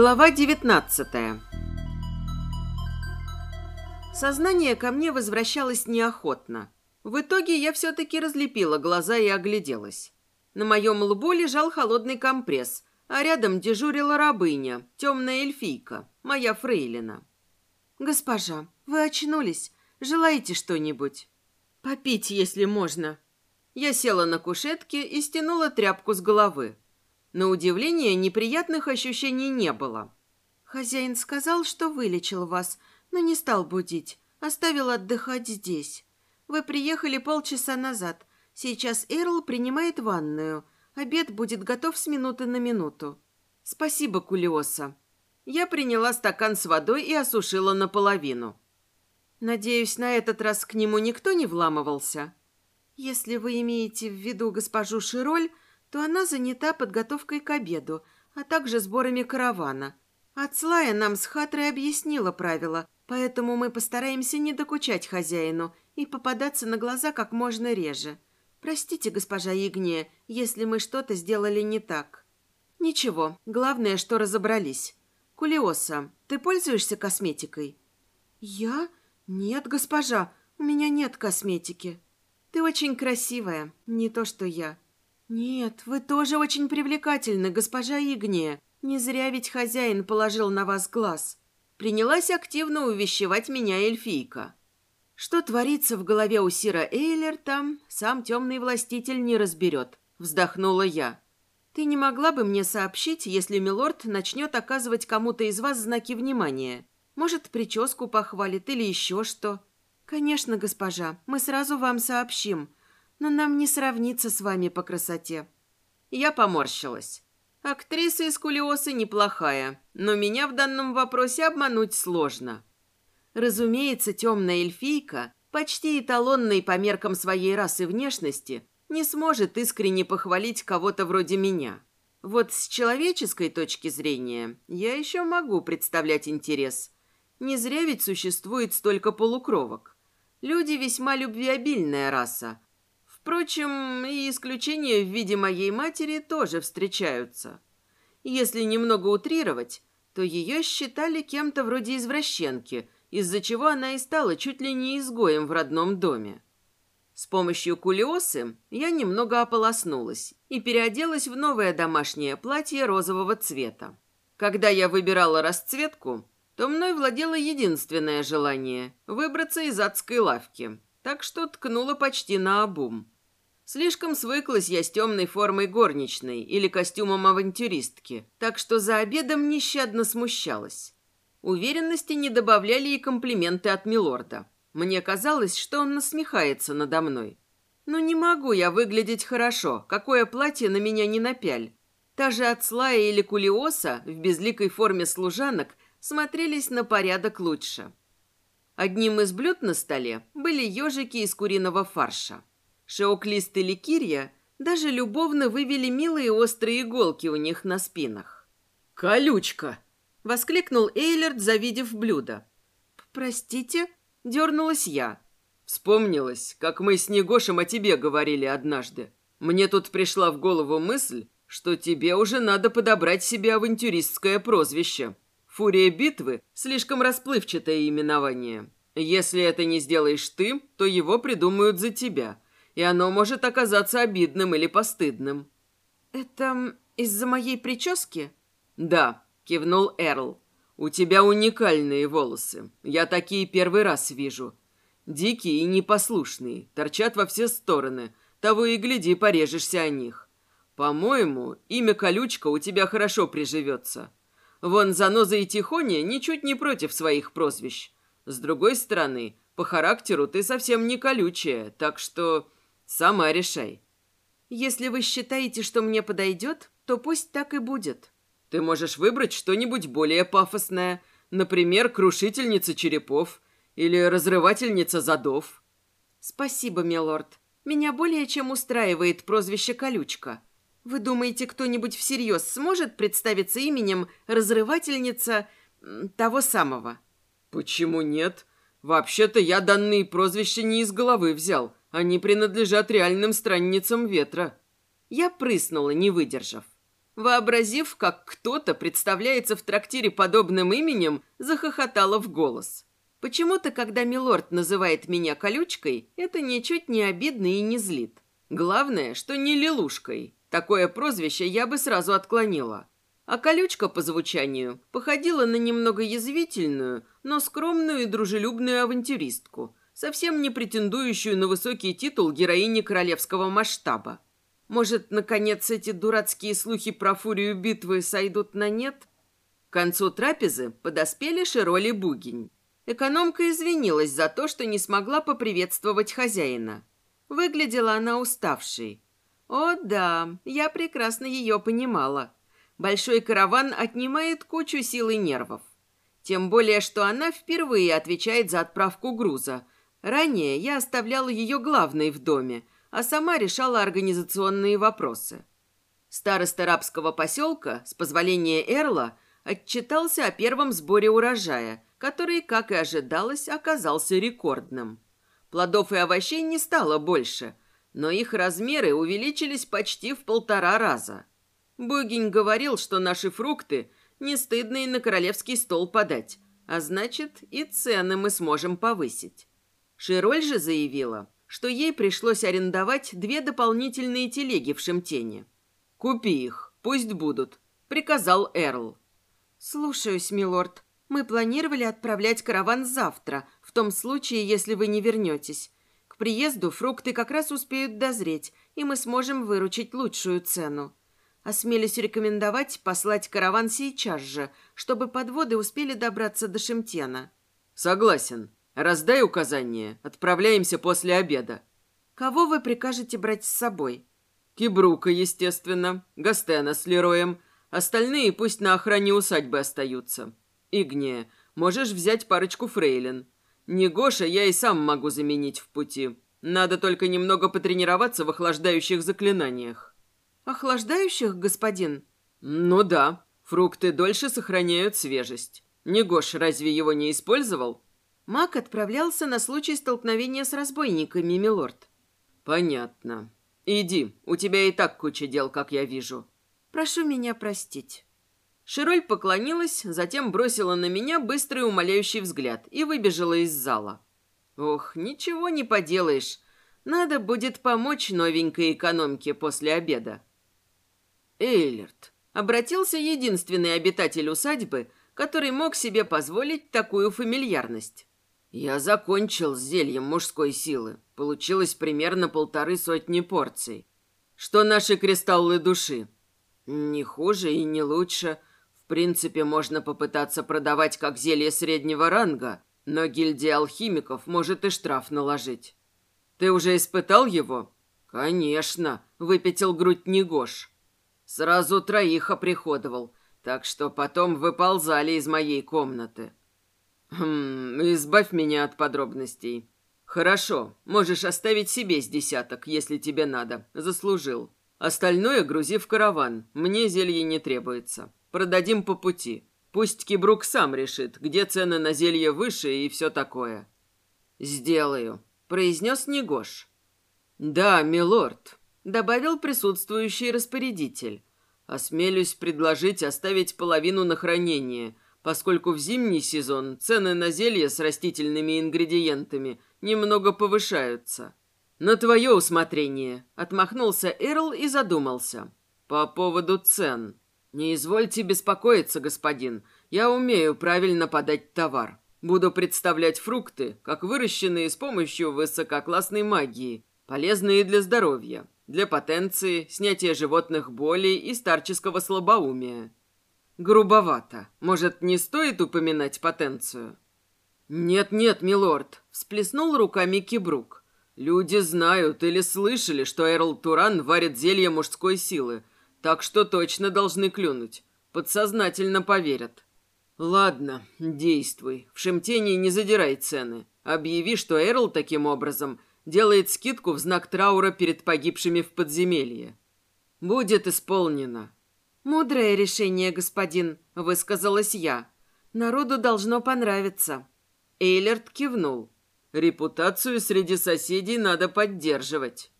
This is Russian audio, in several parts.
Глава 19 Сознание ко мне возвращалось неохотно. В итоге я все-таки разлепила глаза и огляделась. На моем лбу лежал холодный компресс, а рядом дежурила рабыня, темная эльфийка, моя фрейлина. «Госпожа, вы очнулись? Желаете что-нибудь?» «Попить, если можно». Я села на кушетке и стянула тряпку с головы. На удивление, неприятных ощущений не было. «Хозяин сказал, что вылечил вас, но не стал будить. Оставил отдыхать здесь. Вы приехали полчаса назад. Сейчас Эрл принимает ванную. Обед будет готов с минуты на минуту. Спасибо, Кулиоса. Я приняла стакан с водой и осушила наполовину. Надеюсь, на этот раз к нему никто не вламывался. Если вы имеете в виду госпожу Широль, то она занята подготовкой к обеду, а также сборами каравана. Ацлая нам с Хатрой объяснила правила, поэтому мы постараемся не докучать хозяину и попадаться на глаза как можно реже. Простите, госпожа Игния, если мы что-то сделали не так. Ничего, главное, что разобрались. Кулиоса, ты пользуешься косметикой? Я? Нет, госпожа, у меня нет косметики. Ты очень красивая, не то что я. «Нет, вы тоже очень привлекательны, госпожа Игния. Не зря ведь хозяин положил на вас глаз». Принялась активно увещевать меня эльфийка. Что творится в голове у Сира Эйлерта, сам темный властитель не разберет. Вздохнула я. Ты не могла бы мне сообщить, если милорд начнет оказывать кому-то из вас знаки внимания? Может, прическу похвалит или еще что? Конечно, госпожа, мы сразу вам сообщим но нам не сравниться с вами по красоте». Я поморщилась. Актриса из Кулиосы неплохая, но меня в данном вопросе обмануть сложно. Разумеется, темная эльфийка, почти эталонной по меркам своей расы внешности, не сможет искренне похвалить кого-то вроде меня. Вот с человеческой точки зрения я еще могу представлять интерес. Не зря ведь существует столько полукровок. Люди весьма любвеобильная раса, Впрочем, и исключения в виде моей матери тоже встречаются. Если немного утрировать, то ее считали кем-то вроде извращенки, из-за чего она и стала чуть ли не изгоем в родном доме. С помощью кулиосы я немного ополоснулась и переоделась в новое домашнее платье розового цвета. Когда я выбирала расцветку, то мной владело единственное желание – выбраться из адской лавки, так что ткнула почти на обум. Слишком свыклась я с темной формой горничной или костюмом авантюристки, так что за обедом нещадно смущалась. Уверенности не добавляли и комплименты от милорда. Мне казалось, что он насмехается надо мной. Но не могу я выглядеть хорошо, какое платье на меня не напяль. Та же Ацлая или Кулиоса в безликой форме служанок смотрелись на порядок лучше. Одним из блюд на столе были ежики из куриного фарша. Шеоклист и Ликирья даже любовно вывели милые острые иголки у них на спинах. «Колючка!» — воскликнул Эйлерт, завидев блюдо. «Простите?» — дернулась я. Вспомнилось, как мы с Негошем о тебе говорили однажды. Мне тут пришла в голову мысль, что тебе уже надо подобрать себе авантюристское прозвище. Фурия битвы – слишком расплывчатое именование. Если это не сделаешь ты, то его придумают за тебя и оно может оказаться обидным или постыдным». «Это из-за моей прически?» «Да», — кивнул Эрл. «У тебя уникальные волосы. Я такие первый раз вижу. Дикие и непослушные, торчат во все стороны. Того и гляди, порежешься о них. По-моему, имя Колючка у тебя хорошо приживется. Вон Заноза и Тихоня ничуть не против своих прозвищ. С другой стороны, по характеру ты совсем не колючая, так что Сама решай. Если вы считаете, что мне подойдет, то пусть так и будет. Ты можешь выбрать что-нибудь более пафосное, например, крушительница черепов или разрывательница задов. Спасибо, милорд. Меня более чем устраивает прозвище Колючка. Вы думаете, кто-нибудь всерьез сможет представиться именем разрывательница того самого? Почему нет? Вообще-то я данные прозвища не из головы взял – они принадлежат реальным странницам ветра. Я прыснула, не выдержав. Вообразив, как кто-то представляется в трактире подобным именем, захохотала в голос. Почему-то, когда милорд называет меня колючкой, это ничуть не обидно и не злит. Главное, что не лилушкой. Такое прозвище я бы сразу отклонила. А колючка по звучанию походила на немного язвительную, но скромную и дружелюбную авантюристку, совсем не претендующую на высокий титул героини королевского масштаба. Может, наконец, эти дурацкие слухи про фурию битвы сойдут на нет? К концу трапезы подоспели Широль и Бугень. Экономка извинилась за то, что не смогла поприветствовать хозяина. Выглядела она уставшей. О да, я прекрасно ее понимала. Большой караван отнимает кучу сил и нервов. Тем более, что она впервые отвечает за отправку груза. Ранее я оставляла ее главной в доме, а сама решала организационные вопросы. Староста рабского поселка, с позволения Эрла, отчитался о первом сборе урожая, который, как и ожидалось, оказался рекордным. Плодов и овощей не стало больше, но их размеры увеличились почти в полтора раза – Богинь говорил, что наши фрукты не стыдно и на королевский стол подать, а значит, и цены мы сможем повысить. Широль же заявила, что ей пришлось арендовать две дополнительные телеги в Шемтене. «Купи их, пусть будут», — приказал Эрл. «Слушаюсь, милорд. Мы планировали отправлять караван завтра, в том случае, если вы не вернетесь. К приезду фрукты как раз успеют дозреть, и мы сможем выручить лучшую цену. Осмелюсь рекомендовать послать караван сейчас же, чтобы подводы успели добраться до Шемтена. Согласен. Раздай указания. Отправляемся после обеда. Кого вы прикажете брать с собой? Кибрука, естественно. Гастена с Лероем. Остальные пусть на охране усадьбы остаются. Игния, можешь взять парочку фрейлин. Не Гоша, я и сам могу заменить в пути. Надо только немного потренироваться в охлаждающих заклинаниях. «Охлаждающих, господин?» «Ну да. Фрукты дольше сохраняют свежесть. Негош разве его не использовал?» Маг отправлялся на случай столкновения с разбойниками, милорд. «Понятно. Иди, у тебя и так куча дел, как я вижу». «Прошу меня простить». Широль поклонилась, затем бросила на меня быстрый умоляющий взгляд и выбежала из зала. «Ох, ничего не поделаешь. Надо будет помочь новенькой экономке после обеда». Эйлерт. Обратился единственный обитатель усадьбы, который мог себе позволить такую фамильярность. Я закончил с зельем мужской силы. Получилось примерно полторы сотни порций. Что наши кристаллы души? Не хуже и не лучше. В принципе, можно попытаться продавать как зелье среднего ранга, но гильдия алхимиков может и штраф наложить. Ты уже испытал его? Конечно, выпятил грудь Негош. Сразу троих оприходовал, так что потом выползали из моей комнаты. Хм, избавь меня от подробностей. Хорошо, можешь оставить себе с десяток, если тебе надо. Заслужил. Остальное грузи в караван. Мне зелье не требуется. Продадим по пути. Пусть Кибрук сам решит, где цены на зелье выше и все такое. Сделаю, произнес Негош. Да, милорд, добавил присутствующий распорядитель. Осмелюсь предложить оставить половину на хранение, поскольку в зимний сезон цены на зелья с растительными ингредиентами немного повышаются. На твое усмотрение, отмахнулся Эрл и задумался. По поводу цен. Не извольте беспокоиться, господин. Я умею правильно подать товар. Буду представлять фрукты, как выращенные с помощью высококлассной магии, полезные для здоровья для потенции, снятия животных болей и старческого слабоумия. Грубовато. Может, не стоит упоминать потенцию? Нет-нет, милорд, всплеснул руками Кибрук. Люди знают или слышали, что Эрл Туран варит зелье мужской силы, так что точно должны клюнуть. Подсознательно поверят. Ладно, действуй. В Шемтении не задирай цены. Объяви, что Эрл таким образом – делает скидку в знак траура перед погибшими в подземелье. Будет исполнено. Мудрое решение, господин, высказалась я. Народу должно понравиться. Эйлерт кивнул. Репутацию среди соседей надо поддерживать.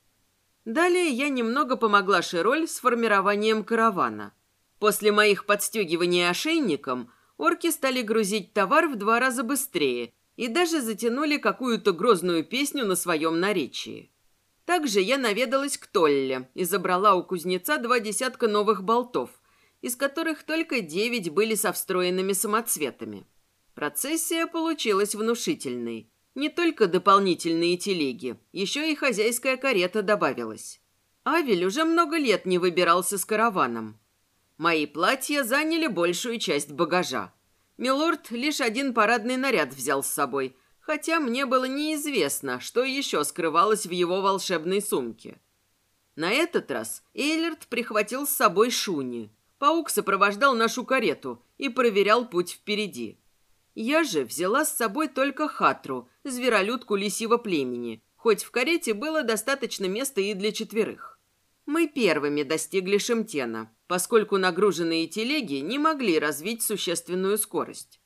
Далее я немного помогла Широль с формированием каравана. После моих подстегиваний ошейником орки стали грузить товар в два раза быстрее и даже затянули какую-то грозную песню на своем наречии. Также я наведалась к Толле и забрала у кузнеца два десятка новых болтов, из которых только девять были со встроенными самоцветами. Процессия получилась внушительной. Не только дополнительные телеги, еще и хозяйская карета добавилась. Авель уже много лет не выбирался с караваном. Мои платья заняли большую часть багажа. Милорд лишь один парадный наряд взял с собой, хотя мне было неизвестно, что еще скрывалось в его волшебной сумке. На этот раз Эйлерт прихватил с собой Шуни. Паук сопровождал нашу карету и проверял путь впереди. Я же взяла с собой только Хатру, зверолюдку лисьего племени, хоть в карете было достаточно места и для четверых. Мы первыми достигли Шемтена, поскольку нагруженные телеги не могли развить существенную скорость.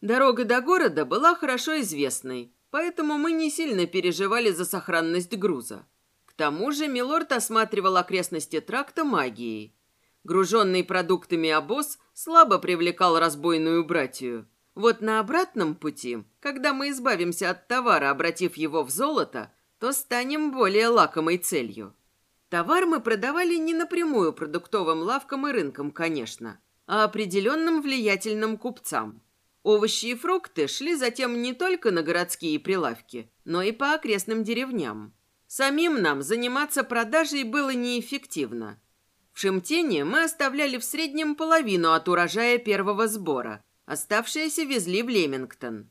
Дорога до города была хорошо известной, поэтому мы не сильно переживали за сохранность груза. К тому же Милорд осматривал окрестности тракта магией. Груженный продуктами обоз слабо привлекал разбойную братью. Вот на обратном пути, когда мы избавимся от товара, обратив его в золото, то станем более лакомой целью. Товар мы продавали не напрямую продуктовым лавкам и рынкам, конечно, а определенным влиятельным купцам. Овощи и фрукты шли затем не только на городские прилавки, но и по окрестным деревням. Самим нам заниматься продажей было неэффективно. В Шемтене мы оставляли в среднем половину от урожая первого сбора, оставшиеся везли в Лемингтон.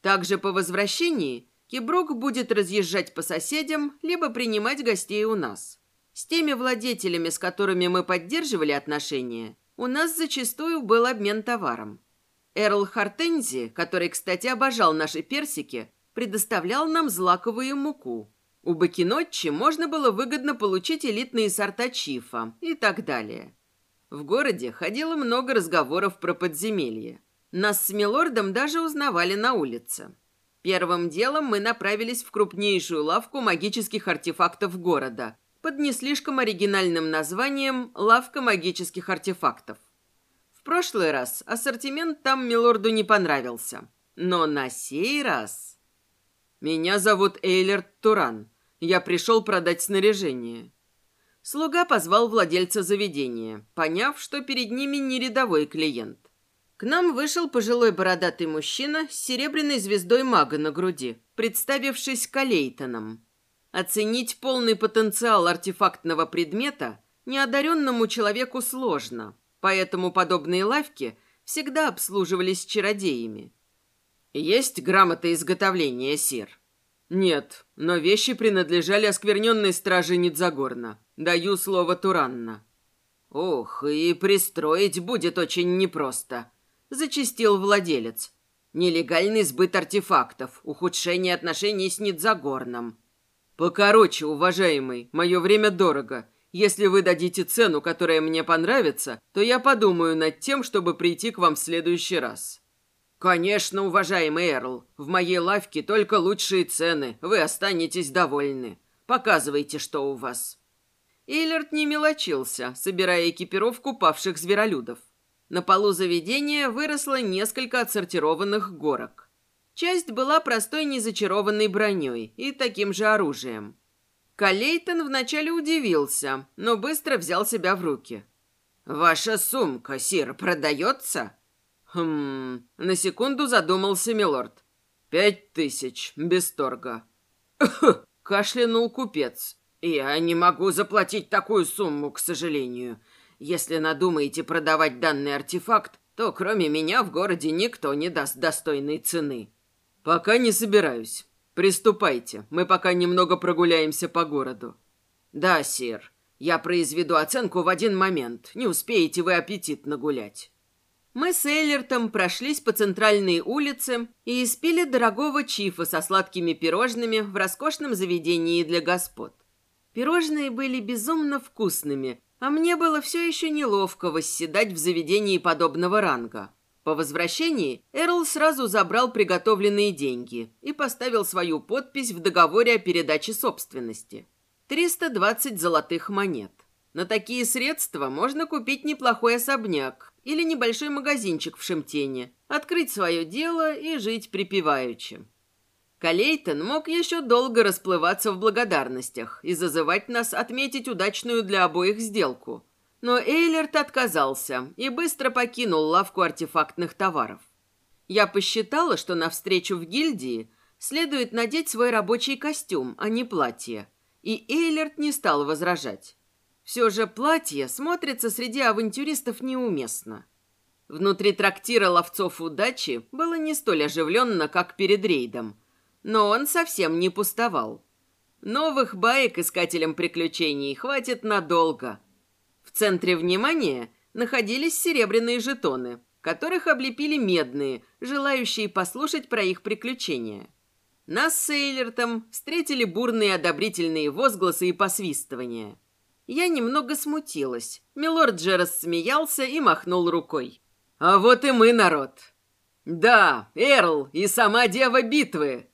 Также по возвращении Кибрук будет разъезжать по соседям, либо принимать гостей у нас. С теми владетелями, с которыми мы поддерживали отношения, у нас зачастую был обмен товаром. Эрл Хартензи, который, кстати, обожал наши персики, предоставлял нам злаковую муку. У Бакинотчи можно было выгодно получить элитные сорта чифа и так далее. В городе ходило много разговоров про подземелье. Нас с Милордом даже узнавали на улице. Первым делом мы направились в крупнейшую лавку магических артефактов города – под не слишком оригинальным названием «Лавка магических артефактов». Прошлый раз ассортимент там Милорду не понравился. Но на сей раз... «Меня зовут Эйлерт Туран. Я пришел продать снаряжение». Слуга позвал владельца заведения, поняв, что перед ними не рядовой клиент. К нам вышел пожилой бородатый мужчина с серебряной звездой мага на груди, представившись Калейтоном. Оценить полный потенциал артефактного предмета неодаренному человеку сложно, поэтому подобные лавки всегда обслуживались чародеями. «Есть грамота изготовления, сир?» «Нет, но вещи принадлежали оскверненной страже Нидзагорна. Даю слово Туранна». «Ох, и пристроить будет очень непросто», — зачистил владелец. «Нелегальный сбыт артефактов, ухудшение отношений с Нидзагорном. «Покороче, уважаемый, мое время дорого. Если вы дадите цену, которая мне понравится, то я подумаю над тем, чтобы прийти к вам в следующий раз». «Конечно, уважаемый Эрл, в моей лавке только лучшие цены, вы останетесь довольны. Показывайте, что у вас». Эйлерт не мелочился, собирая экипировку павших зверолюдов. На полу заведения выросло несколько отсортированных горок. Часть была простой незачарованной броней и таким же оружием. Калейтон вначале удивился, но быстро взял себя в руки. «Ваша сумка, сир, продается?» «Хм...» На секунду задумался милорд. «Пять тысяч, без торга». кашлянул купец. «Я не могу заплатить такую сумму, к сожалению. Если надумаете продавать данный артефакт, то кроме меня в городе никто не даст достойной цены». «Пока не собираюсь. Приступайте. Мы пока немного прогуляемся по городу». «Да, сир. Я произведу оценку в один момент. Не успеете вы аппетит нагулять». Мы с Эйлертом прошлись по центральной улице и испили дорогого чифа со сладкими пирожными в роскошном заведении для господ. Пирожные были безумно вкусными, а мне было все еще неловко восседать в заведении подобного ранга. По возвращении Эрл сразу забрал приготовленные деньги и поставил свою подпись в договоре о передаче собственности. 320 золотых монет. На такие средства можно купить неплохой особняк или небольшой магазинчик в Шемтене, открыть свое дело и жить припеваючи. Калейтон мог еще долго расплываться в благодарностях и зазывать нас отметить удачную для обоих сделку. Но Эйлерт отказался и быстро покинул лавку артефактных товаров. Я посчитала, что на встречу в гильдии следует надеть свой рабочий костюм, а не платье. И Эйлерт не стал возражать. Все же платье смотрится среди авантюристов неуместно. Внутри трактира ловцов удачи было не столь оживленно, как перед рейдом, но он совсем не пустовал. Новых баек искателям приключений хватит надолго. В центре внимания находились серебряные жетоны, которых облепили медные, желающие послушать про их приключения. Нас с Эйлертом встретили бурные одобрительные возгласы и посвистывания – я немного смутилась. Милорд же рассмеялся и махнул рукой. «А вот и мы, народ!» «Да, Эрл и сама дева битвы!»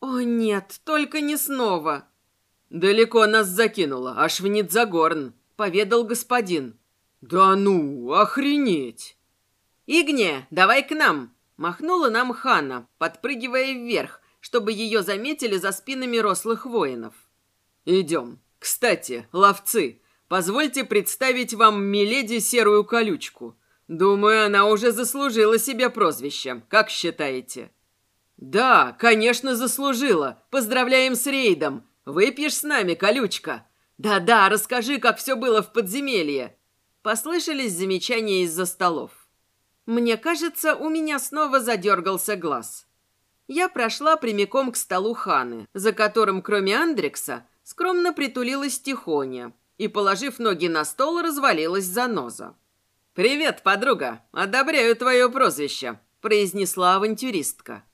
«О нет, только не снова!» «Далеко нас закинуло, аж в Нидзагорн», — поведал господин. «Да ну, охренеть!» «Игне, давай к нам!» — махнула нам Хана, подпрыгивая вверх, чтобы ее заметили за спинами рослых воинов. «Идем, кстати, ловцы, позвольте представить вам миледи Серую Колючку. Думаю, она уже заслужила себе прозвище. Как считаете? Да, конечно, заслужила. Поздравляем с рейдом. Выпьешь с нами, Колючка? Да-да, расскажи, как все было в подземелье. Послышались замечания из-за столов. Мне кажется, у меня снова задергался глаз. Я прошла прямиком к столу Ханы, за которым, кроме Андрекса, скромно притулилась Тихоня и, положив ноги на стол, развалилась за ноза. «Привет, подруга! Одобряю твое прозвище», – произнесла авантюристка.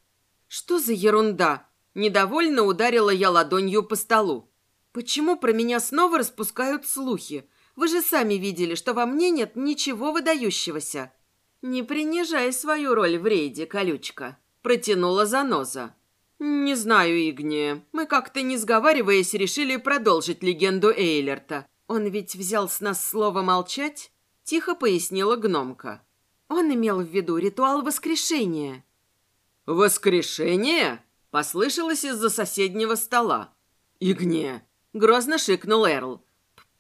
«Что за ерунда?» – недовольно ударила я ладонью по столу. «Почему про меня снова распускают слухи? Вы же сами видели, что во мне нет ничего выдающегося». «Не принижай свою роль в рейде, колючка», – протянула заноза. «Не знаю, Игния. Мы как-то не сговариваясь решили продолжить легенду Эйлерта. Он ведь взял с нас слово молчать?» Тихо пояснила гномка. Он имел в виду ритуал воскрешения. «Воскрешение?» – послышалось из-за соседнего стола. «Игния!» – грозно шикнул Эрл.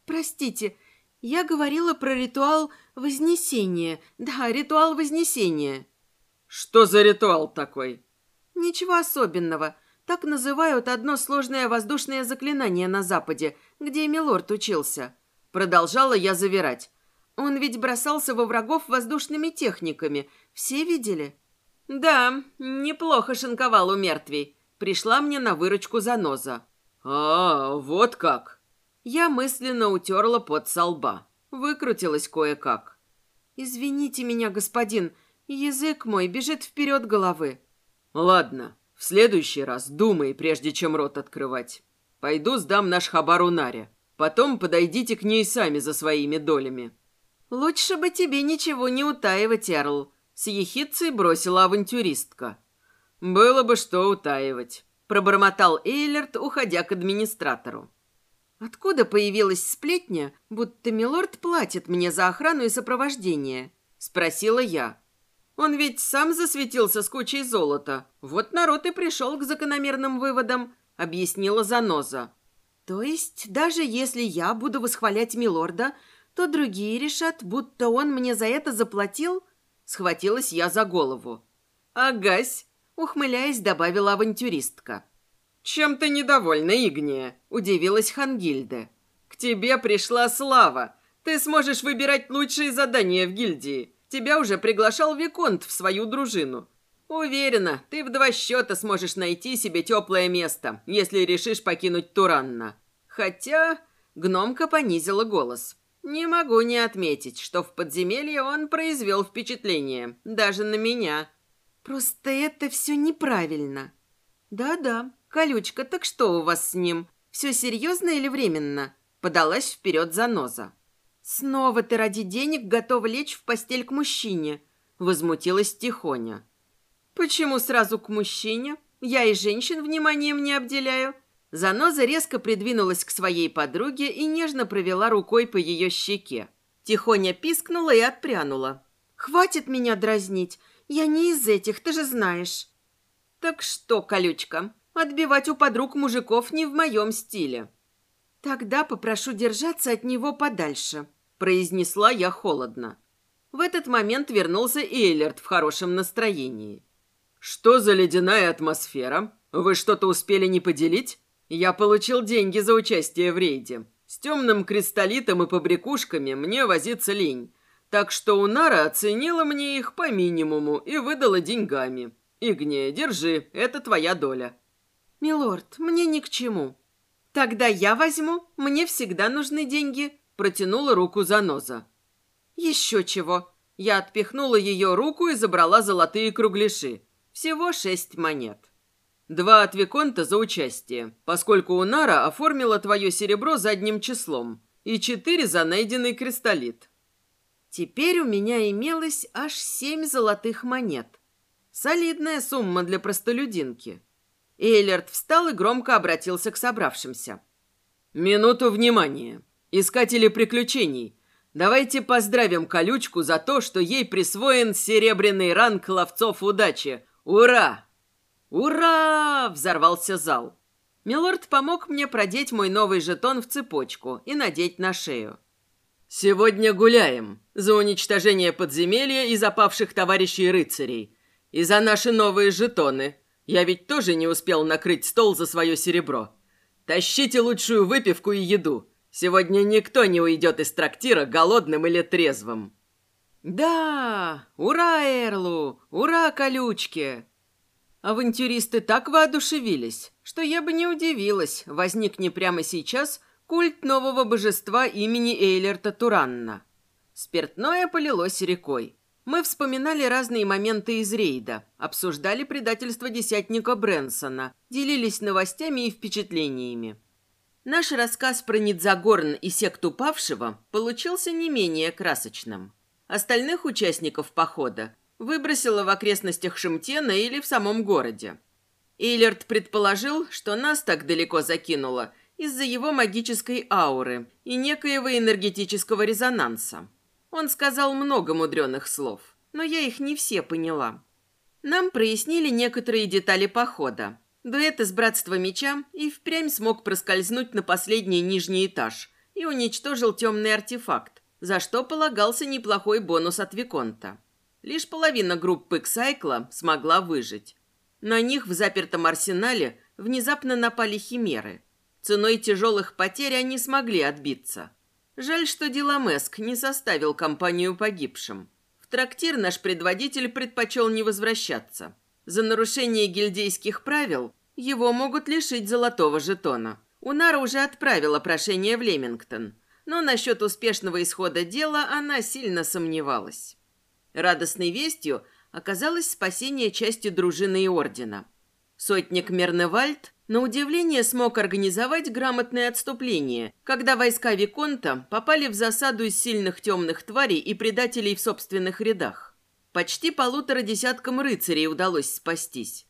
«Простите, я говорила про ритуал Вознесения. Да, ритуал Вознесения». «Что за ритуал такой?» Ничего особенного. Так называют одно сложное воздушное заклинание на Западе, где Милорд учился. Продолжала я завирать. Он ведь бросался во врагов воздушными техниками. Все видели? Да, неплохо шинковал у мертвей. Пришла мне на выручку заноза. А, вот как. Я мысленно утерла под со лба. Выкрутилась кое-как. «Извините меня, господин, язык мой бежит вперед головы». Ладно, в следующий раз думай, прежде чем рот открывать. Пойду сдам наш хабар Унаре. Потом подойдите к ней сами за своими долями. Лучше бы тебе ничего не утаивать, Эрл. С ехидцей бросила авантюристка. Было бы что утаивать. Пробормотал Эйлерт, уходя к администратору. Откуда появилась сплетня, будто Милорд платит мне за охрану и сопровождение? Спросила я. Он ведь сам засветился с кучей золота. Вот народ и пришел к закономерным выводам», — объяснила Заноза. «То есть, даже если я буду восхвалять милорда, то другие решат, будто он мне за это заплатил?» Схватилась я за голову. «Агась», — ухмыляясь, добавила авантюристка. «Чем ты недовольна, Игния?» — удивилась Хангильде. «К тебе пришла слава. Ты сможешь выбирать лучшие задания в гильдии. Тебя уже приглашал Виконт в свою дружину. Уверена, ты в два счета сможешь найти себе теплое место, если решишь покинуть Туранна. Хотя...» Гномка понизила голос. «Не могу не отметить, что в подземелье он произвел впечатление. Даже на меня». «Просто это все неправильно». «Да-да, колючка, так что у вас с ним? Все серьезно или временно?» Подалась вперед заноза. «Снова ты ради денег готова лечь в постель к мужчине», — возмутилась Тихоня. «Почему сразу к мужчине? Я и женщин вниманием не обделяю. Заноза резко придвинулась к своей подруге и нежно провела рукой по ее щеке. Тихоня пискнула и отпрянула. «Хватит меня дразнить. Я не из этих, ты же знаешь». «Так что, колючка, отбивать у подруг мужиков не в моем стиле». «Тогда попрошу держаться от него подальше», – произнесла я холодно. В этот момент вернулся Эйлерт в хорошем настроении. «Что за ледяная атмосфера? Вы что-то успели не поделить? Я получил деньги за участие в рейде. С темным кристаллитом и побрякушками мне возиться лень. Так что Унара оценила мне их по минимуму и выдала деньгами. Игне, держи, это твоя доля». «Милорд, мне ни к чему». «Тогда я возьму, мне всегда нужны деньги», – протянула руку Заноза. «Еще чего». Я отпихнула ее руку и забрала золотые кругляши. Всего шесть монет. Два от Виконта за участие, поскольку Унара оформила твое серебро задним числом, и четыре за найденный кристаллит. Теперь у меня имелось аж семь золотых монет. Солидная сумма для простолюдинки. Эйлерт встал и громко обратился к собравшимся. «Минуту внимания. Искатели приключений, Давайте поздравим колючку за то, что ей присвоен серебряный ранг ловцов удачи. Ура! Ура! Взорвался зал. Милорд помог мне продеть мой новый жетон в цепочку и надеть на шею. Сегодня гуляем за уничтожение подземелья и запавших товарищей рыцарей. И за наши новые жетоны. Я ведь тоже не успел накрыть стол за свое серебро. Тащите лучшую выпивку и еду. Сегодня никто не уйдет из трактира голодным или трезвым. Да, ура Эрлу, ура колючке. Авантюристы так воодушевились, что я бы не удивилась, возникне прямо сейчас культ нового божества имени Эйлерта Туранна. Спиртное полилось рекой. Мы вспоминали разные моменты из рейда, обсуждали предательство десятника Брэнсона, делились новостями и впечатлениями. Наш рассказ про Нидзагорн и секту павшего получился не менее красочным. Остальных участников похода выбросило в окрестностях Шимтена или в самом городе. Эйлерт предположил, что нас так далеко закинуло из-за его магической ауры и некоего энергетического резонанса. Он сказал много мудреных слов, но я их не все поняла. Нам прояснили некоторые детали похода, Дуэт из Братства Меча и впрямь смог проскользнуть на последний нижний этаж и уничтожил темный артефакт, за что полагался неплохой бонус от Виконта. Лишь половина группы Ксайкла смогла выжить. На них в запертом арсенале внезапно напали химеры. Ценой тяжелых потерь они смогли отбиться. Жаль, что Диламеск не составил компанию погибшим. В трактир наш предводитель предпочел не возвращаться. За нарушение гильдейских правил его могут лишить золотого жетона. Унара уже отправила прошение в Лемингтон, но насчет успешного исхода дела она сильно сомневалась. Радостной вестью оказалось спасение части дружины и ордена. Сотник Мерневальд на удивление смог организовать грамотное отступление, когда войска Виконта попали в засаду из сильных темных тварей и предателей в собственных рядах. Почти полутора десяткам рыцарей удалось спастись.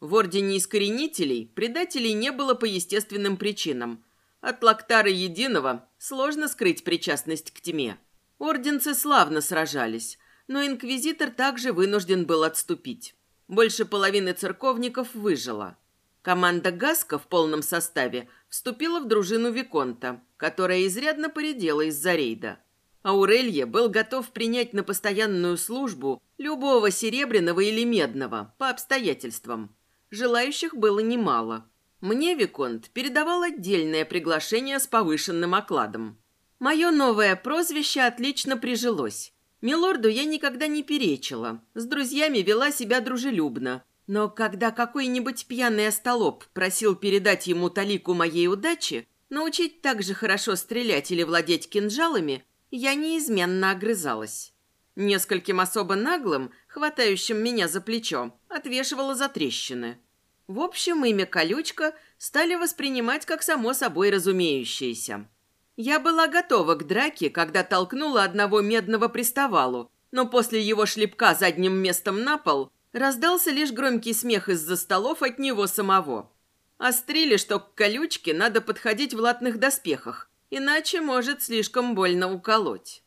В Ордене Искоренителей предателей не было по естественным причинам. От Лактара Единого сложно скрыть причастность к тьме. Орденцы славно сражались, но Инквизитор также вынужден был отступить. Больше половины церковников выжила. Команда Гаска в полном составе вступила в дружину Виконта, которая изрядно поредела из-за рейда. Аурелье был готов принять на постоянную службу любого серебряного или медного по обстоятельствам. Желающих было немало. Мне Виконт передавал отдельное приглашение с повышенным окладом. Мое новое прозвище отлично прижилось. Милорду я никогда не перечила, с друзьями вела себя дружелюбно. Но когда какой-нибудь пьяный остолоп просил передать ему талику моей удачи, научить так же хорошо стрелять или владеть кинжалами, я неизменно огрызалась. Нескольким особо наглым, хватающим меня за плечо, отвешивала за трещины. В общем, имя Колючка стали воспринимать как само собой разумеющееся. Я была готова к драке, когда толкнула одного медного приставалу, но после его шлепка задним местом на пол раздался лишь громкий смех из-за столов от него самого. Острили, что к колючке надо подходить в латных доспехах, иначе может слишком больно уколоть.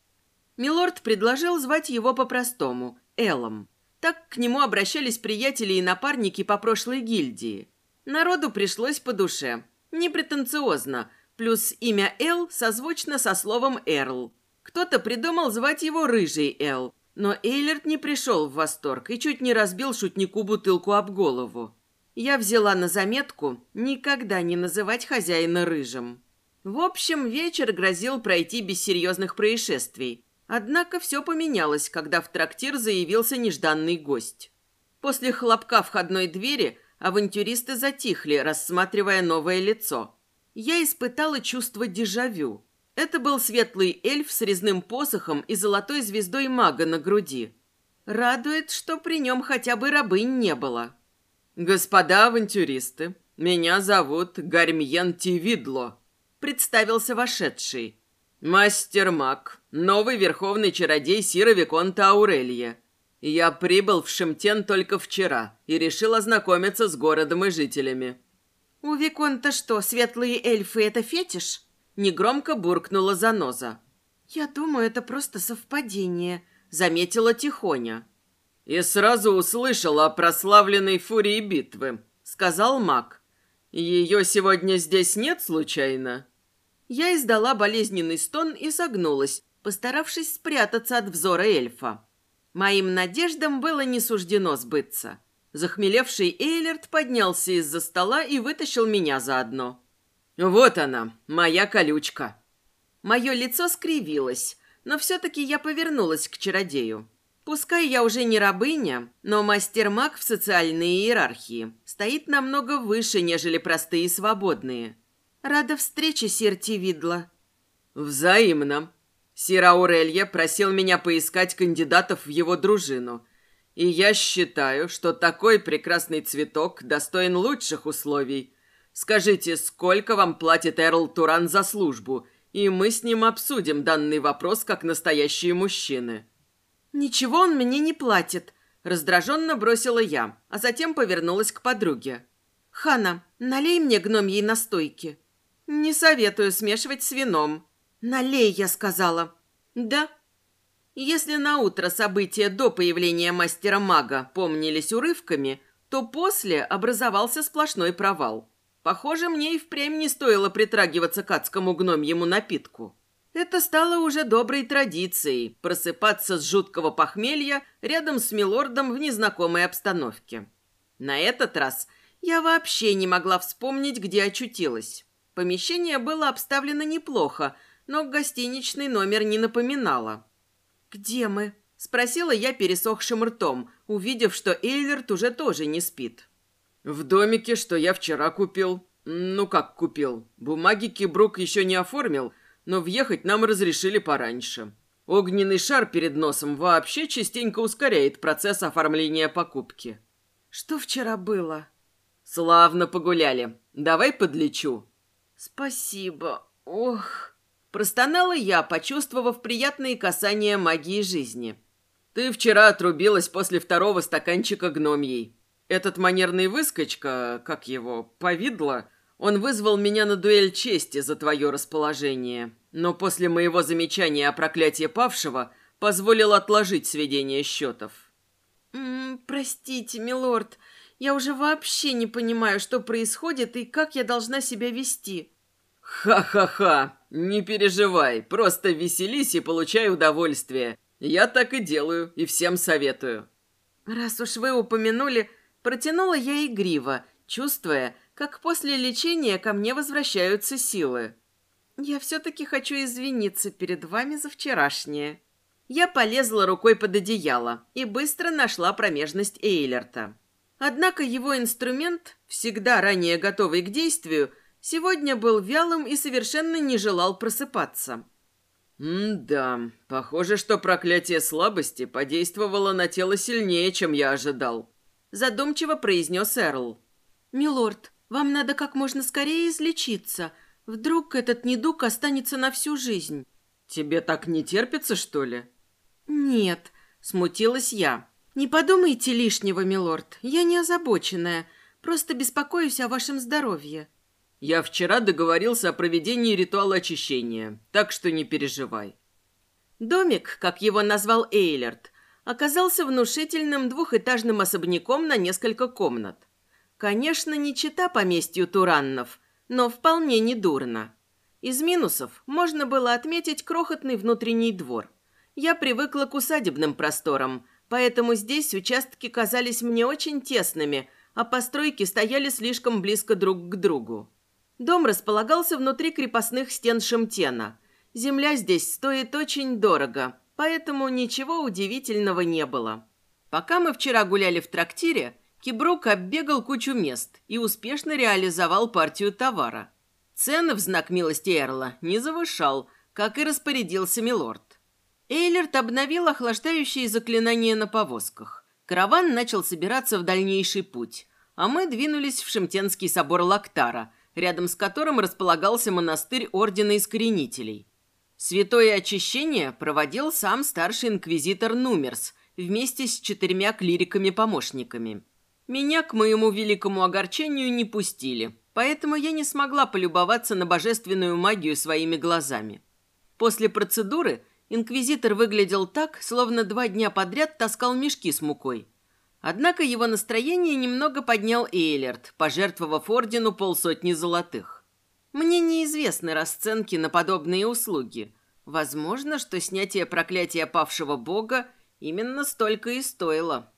Милорд предложил звать его по-простому – Элом. Так к нему обращались приятели и напарники по прошлой гильдии. Народу пришлось по душе. Не претенциозно, плюс имя Эл созвучно со словом Эрл. Кто-то придумал звать его Рыжий Эл, но Эйлерт не пришел в восторг и чуть не разбил шутнику бутылку об голову. Я взяла на заметку никогда не называть хозяина Рыжим. В общем, вечер грозил пройти без серьезных происшествий. Однако все поменялось, когда в трактир заявился нежданный гость. После хлопка входной двери авантюристы затихли, рассматривая новое лицо. Я испытала чувство дежавю. Это был светлый эльф с резным посохом и золотой звездой мага на груди. Радует, что при нем хотя бы рабынь не было. «Господа авантюристы, меня зовут Гармьен Тивидло», — представился вошедший. «Мастер-маг, новый верховный чародей Сира Виконта Аурелья. Я прибыл в Шимтен только вчера и решил ознакомиться с городом и жителями». «У Виконта что, светлые эльфы — это фетиш?» Негромко буркнула заноза. «Я думаю, это просто совпадение», — заметила Тихоня. «И сразу услышал о прославленной фурии битвы», — сказал маг. «Ее сегодня здесь нет, случайно?» Я издала болезненный стон и согнулась, постаравшись спрятаться от взора эльфа. Моим надеждам было не суждено сбыться. Захмелевший Эйлерт поднялся из-за стола и вытащил меня заодно. «Вот она, моя колючка». Мое лицо скривилось, но все-таки я повернулась к чародею. Пускай я уже не рабыня, но мастер-маг в социальной иерархии стоит намного выше, нежели простые свободные. Рада встрече, сир Тивидла. Взаимно. Сир Аурелья просил меня поискать кандидатов в его дружину. И я считаю, что такой прекрасный цветок достоин лучших условий. Скажите, сколько вам платит Эрл Туран за службу, и мы с ним обсудим данный вопрос как настоящие мужчины». «Ничего он мне не платит», — раздраженно бросила я, а затем повернулась к подруге. «Хана, налей мне гномьей настойки». «Не советую смешивать с вином». «Налей», я сказала. «Да». Если на утро события до появления мастера-мага помнились урывками, то после образовался сплошной провал. Похоже, мне и впрямь не стоило притрагиваться к адскому гномьему напитку. Это стало уже доброй традицией – просыпаться с жуткого похмелья рядом с милордом в незнакомой обстановке. На этот раз я вообще не могла вспомнить, где очутилась. Помещение было обставлено неплохо, но гостиничный номер не напоминало. «Где мы?» – спросила я пересохшим ртом, увидев, что Эйлерт уже тоже не спит. «В домике, что я вчера купил. Ну как купил? Бумаги Кибрук еще не оформил, но въехать нам разрешили пораньше. Огненный шар перед носом вообще частенько ускоряет процесс оформления покупки». «Что вчера было?» «Славно погуляли. Давай подлечу». «Спасибо. Ох!» Простонала я, почувствовав приятные касания магии жизни. «Ты вчера отрубилась после второго стаканчика гномьей. Этот манерный выскочка, как его, повидло, он вызвал меня на дуэль чести за твое расположение. Но после моего замечания о проклятии павшего позволил отложить сведение счетов». «М -м, «Простите, милорд, я уже вообще не понимаю, что происходит и как я должна себя вести». «Ха-ха-ха! Не переживай, просто веселись и получай удовольствие. Я так и делаю и всем советую». «Раз уж вы упомянули, протянула я игриво, чувствуя, как после лечения ко мне возвращаются силы. Я все-таки хочу извиниться перед вами за вчерашнее». Я полезла рукой под одеяло и быстро нашла промежность Эйлерта. Однако его инструмент, всегда ранее готовый к действию, сегодня был вялым и совершенно не желал просыпаться. «М-да, похоже, что проклятие слабости подействовало на тело сильнее, чем я ожидал», задумчиво произнес Эрл. «Милорд, вам надо как можно скорее излечиться. Вдруг этот недуг останется на всю жизнь». «Тебе так не терпится, что ли?» «Нет», — смутилась я. «Не подумайте лишнего, милорд, я не озабоченная. Просто беспокоюсь о вашем здоровье». «Я вчера договорился о проведении ритуала очищения, так что не переживай». Домик, как его назвал Эйлерт, оказался внушительным двухэтажным особняком на несколько комнат. Конечно, не чита поместью Тураннов, но вполне недурно. Из минусов можно было отметить крохотный внутренний двор. Я привыкла к усадебным просторам, поэтому здесь участки казались мне очень тесными, а постройки стояли слишком близко друг к другу. Дом располагался внутри крепостных стен Шемтена. Земля здесь стоит очень дорого, поэтому ничего удивительного не было. Пока мы вчера гуляли в трактире, Кибрук оббегал кучу мест и успешно реализовал партию товара. Цены в знак милости Эрла не завышал, как и распорядился милорд. Эйлерт обновил охлаждающие заклинания на повозках. Караван начал собираться в дальнейший путь, а мы двинулись в Шемтенский собор Лактара, рядом с которым располагался монастырь Ордена Искоренителей. Святое очищение проводил сам старший инквизитор Нумерс вместе с четырьмя клириками-помощниками. Меня, к моему великому огорчению, не пустили – поэтому я не смогла полюбоваться на божественную магию своими глазами. После процедуры инквизитор выглядел так, словно два дня подряд таскал мешки с мукой. Однако его настроение немного поднял Эйлерт, пожертвовав ордену полсотни золотых. Мне неизвестны расценки на подобные услуги. Возможно, что снятие проклятия павшего бога именно столько и стоило.